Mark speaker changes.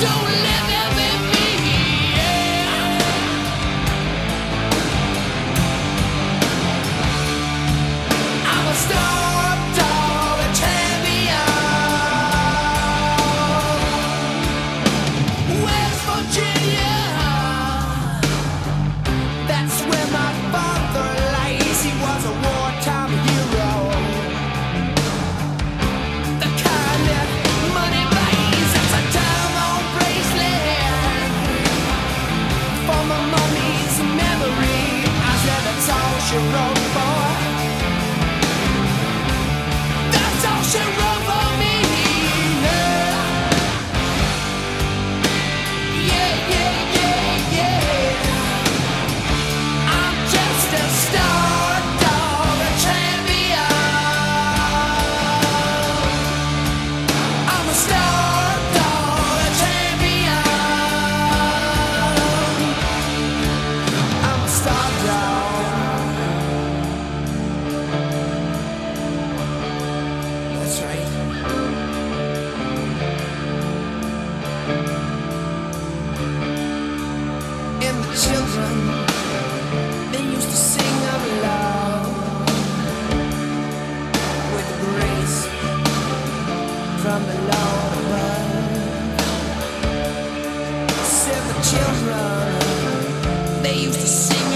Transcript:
Speaker 1: don't know. That's they used to sing